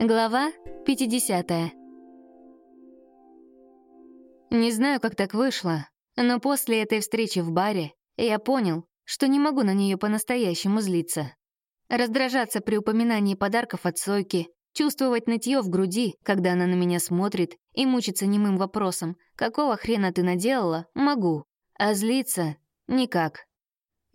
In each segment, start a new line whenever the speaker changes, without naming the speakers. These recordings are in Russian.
Глава 50 Не знаю, как так вышло, но после этой встречи в баре я понял, что не могу на нее по-настоящему злиться. Раздражаться при упоминании подарков от Сойки, чувствовать нытье в груди, когда она на меня смотрит, и мучиться немым вопросом «какого хрена ты наделала?» могу, а злиться — никак.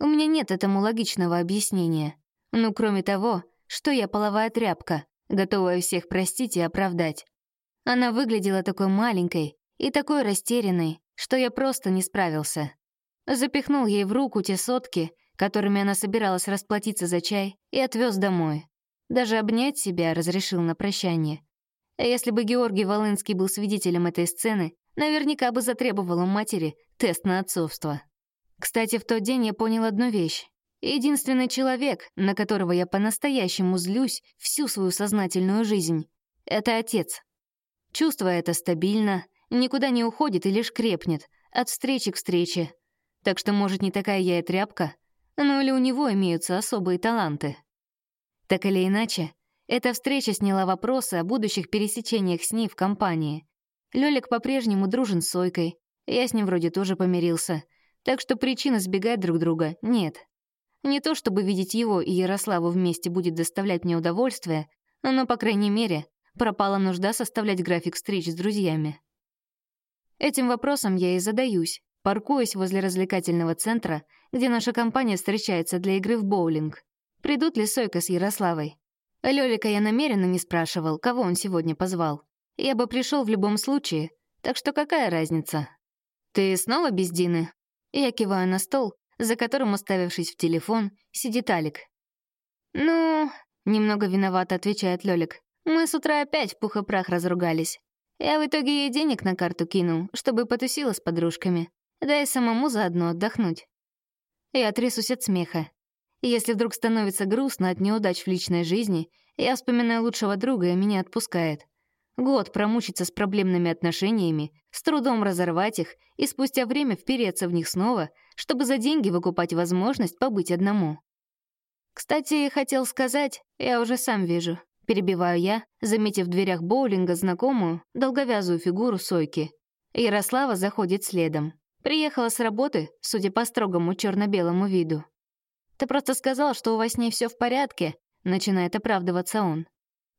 У меня нет этому логичного объяснения. Ну, кроме того, что я половая тряпка — готовая всех простить и оправдать. Она выглядела такой маленькой и такой растерянной, что я просто не справился. Запихнул ей в руку те сотки, которыми она собиралась расплатиться за чай, и отвез домой. Даже обнять себя разрешил на прощание. Если бы Георгий Волынский был свидетелем этой сцены, наверняка бы затребовал у матери тест на отцовство. Кстати, в тот день я понял одну вещь. Единственный человек, на которого я по-настоящему злюсь всю свою сознательную жизнь, — это отец. Чувство это стабильно, никуда не уходит и лишь крепнет, от встречи к встрече. Так что, может, не такая я и тряпка, но или у него имеются особые таланты. Так или иначе, эта встреча сняла вопросы о будущих пересечениях с ней в компании. Лёлик по-прежнему дружен с Сойкой, я с ним вроде тоже помирился, так что причины сбегать друг друга нет. Не то чтобы видеть его и Ярославу вместе будет доставлять мне удовольствие, но, по крайней мере, пропала нужда составлять график встреч с друзьями. Этим вопросом я и задаюсь, паркуясь возле развлекательного центра, где наша компания встречается для игры в боулинг. Придут ли Сойка с Ярославой? Лёлика я намеренно не спрашивал, кого он сегодня позвал. Я бы пришел в любом случае, так что какая разница? «Ты снова без Дины?» Я киваю на стол, за которым, уставившись в телефон, сидит Алик. «Ну...» — немного виновато отвечает Лёлик. «Мы с утра опять пух и прах разругались. Я в итоге ей денег на карту кинул, чтобы потусила с подружками. Да и самому заодно отдохнуть». Я трясусь от смеха. Если вдруг становится грустно от неудач в личной жизни, я вспоминаю лучшего друга, и меня отпускает. Год промучиться с проблемными отношениями, с трудом разорвать их и спустя время впереться в них снова, чтобы за деньги выкупать возможность побыть одному. Кстати, хотел сказать, я уже сам вижу. Перебиваю я, заметив в дверях боулинга знакомую, долговязую фигуру Сойки. Ярослава заходит следом. Приехала с работы, судя по строгому черно белому виду. «Ты просто сказал, что у вас с ней все в порядке», — начинает оправдываться он.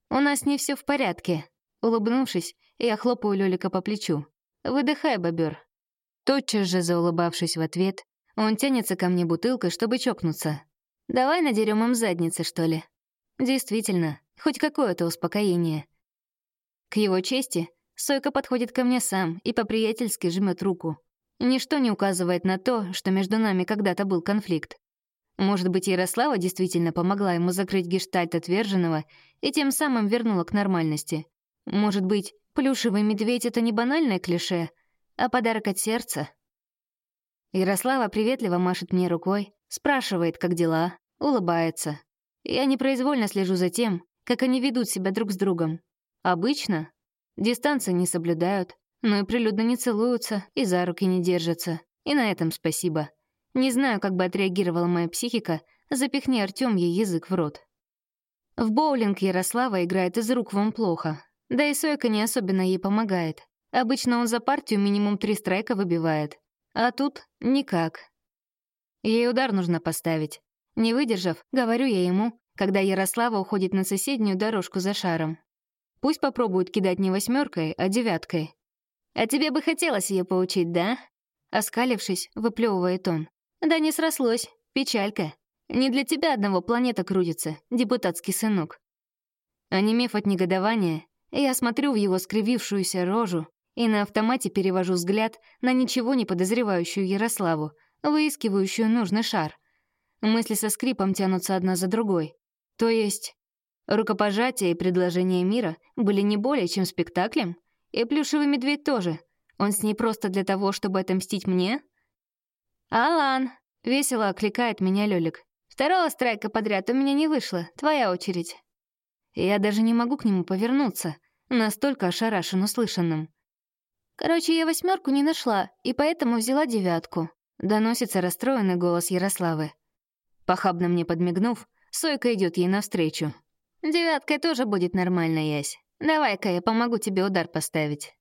«У нас не все в порядке», Улыбнувшись, я хлопаю Лёлика по плечу. «Выдыхай, бобер». Тотчас же, заулыбавшись в ответ, он тянется ко мне бутылкой, чтобы чокнуться. «Давай надерем им задницы, что ли?» Действительно, хоть какое-то успокоение. К его чести, Сойка подходит ко мне сам и по-приятельски жмет руку. Ничто не указывает на то, что между нами когда-то был конфликт. Может быть, Ярослава действительно помогла ему закрыть гештальт отверженного и тем самым вернула к нормальности. Может быть, плюшевый медведь — это не банальное клише, а подарок от сердца? Ярослава приветливо машет мне рукой, спрашивает, как дела, улыбается. Я непроизвольно слежу за тем, как они ведут себя друг с другом. Обычно дистанции не соблюдают, но и прилюдно не целуются и за руки не держатся. И на этом спасибо. Не знаю, как бы отреагировала моя психика, запихни Артём ей язык в рот. В боулинг Ярослава играет из рук вон плохо, да и Сойка не особенно ей помогает. Обычно он за партию минимум три страйка выбивает. А тут никак. Ей удар нужно поставить. Не выдержав, говорю я ему, когда Ярослава уходит на соседнюю дорожку за шаром. Пусть попробует кидать не восьмеркой, а девяткой. «А тебе бы хотелось ее поучить, да?» Оскалившись, выплевывает он. «Да не срослось. Печалька. Не для тебя одного планета крутится, депутатский сынок». Онемев от негодования, я смотрю в его скривившуюся рожу и на автомате перевожу взгляд на ничего не подозревающую Ярославу, выискивающую нужный шар. Мысли со скрипом тянутся одна за другой. То есть, рукопожатие и предложение мира были не более чем спектаклем? И плюшевый медведь тоже. Он с ней просто для того, чтобы отомстить мне? «Алан!» — весело окликает меня Лёлик. «Второго страйка подряд у меня не вышло. Твоя очередь». Я даже не могу к нему повернуться настолько ошарашен услышанным. «Короче, я восьмерку не нашла, и поэтому взяла девятку», — доносится расстроенный голос Ярославы. Похабно мне подмигнув, Сойка идет ей навстречу. Девяткой тоже будет нормально, Ясь. Давай-ка я помогу тебе удар поставить.